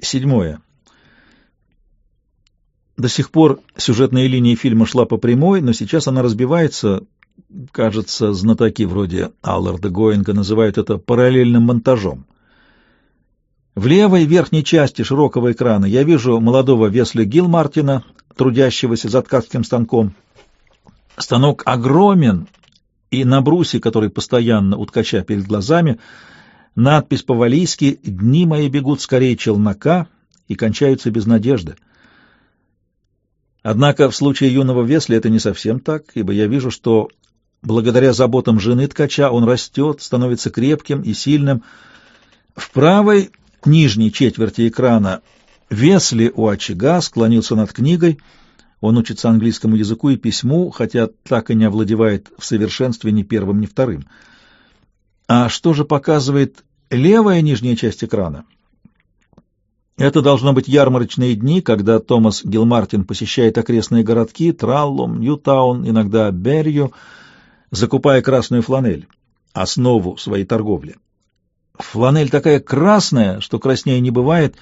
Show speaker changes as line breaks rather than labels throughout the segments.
Седьмое. До сих пор сюжетная линия фильма шла по прямой, но сейчас она разбивается. Кажется, знатоки вроде Алларда Гоинга называют это параллельным монтажом. В левой верхней части широкого экрана я вижу молодого Весли Гилмартина, трудящегося за ткацким станком. Станок огромен, и на брусе, который постоянно у ткача перед глазами, надпись по-валийски «Дни мои бегут скорее челнока» и кончаются без надежды. Однако в случае юного Весли это не совсем так, ибо я вижу, что благодаря заботам жены ткача он растет, становится крепким и сильным. В правой нижней четверти экрана Весли у очага склонился над книгой. Он учится английскому языку и письму, хотя так и не овладевает в совершенстве ни первым, ни вторым. А что же показывает левая нижняя часть экрана? Это должно быть ярмарочные дни, когда Томас Гилмартин посещает окрестные городки, Траллум, Ньютаун, иногда Берью, закупая красную фланель, основу своей торговли. Фланель такая красная, что краснее не бывает.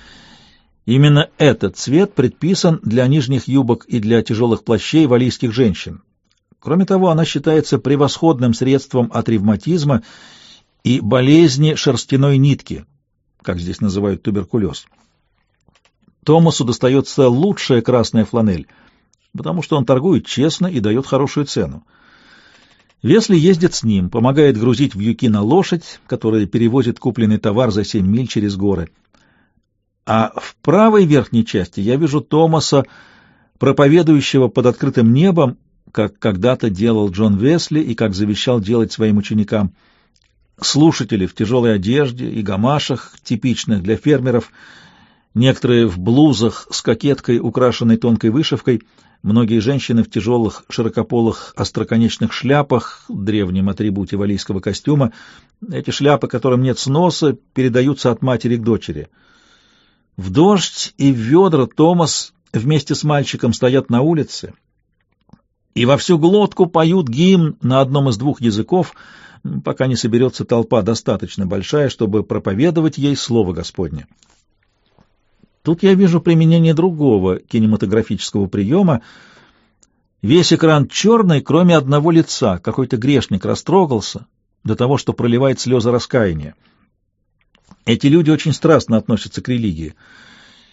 Именно этот цвет предписан для нижних юбок и для тяжелых плащей валийских женщин. Кроме того, она считается превосходным средством от ревматизма и болезни шерстяной нитки, как здесь называют туберкулез. Томасу достается лучшая красная фланель, потому что он торгует честно и дает хорошую цену. Весли ездит с ним, помогает грузить вьюки на лошадь, которая перевозит купленный товар за семь миль через горы. А в правой верхней части я вижу Томаса, проповедующего под открытым небом, как когда-то делал Джон Весли и как завещал делать своим ученикам. Слушатели в тяжелой одежде и гамашах, типичных для фермеров, некоторые в блузах с кокеткой, украшенной тонкой вышивкой, многие женщины в тяжелых широкополых остроконечных шляпах, древнем атрибуте валийского костюма. Эти шляпы, которым нет сноса, передаются от матери к дочери. В дождь и в ведра Томас вместе с мальчиком стоят на улице и во всю глотку поют гимн на одном из двух языков, пока не соберется толпа достаточно большая, чтобы проповедовать ей Слово Господне. Тут я вижу применение другого кинематографического приема. Весь экран черный, кроме одного лица. Какой-то грешник растрогался до того, что проливает слезы раскаяния. Эти люди очень страстно относятся к религии.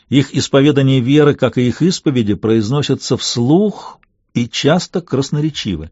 Их исповедание веры, как и их исповеди, произносятся вслух и часто красноречивы.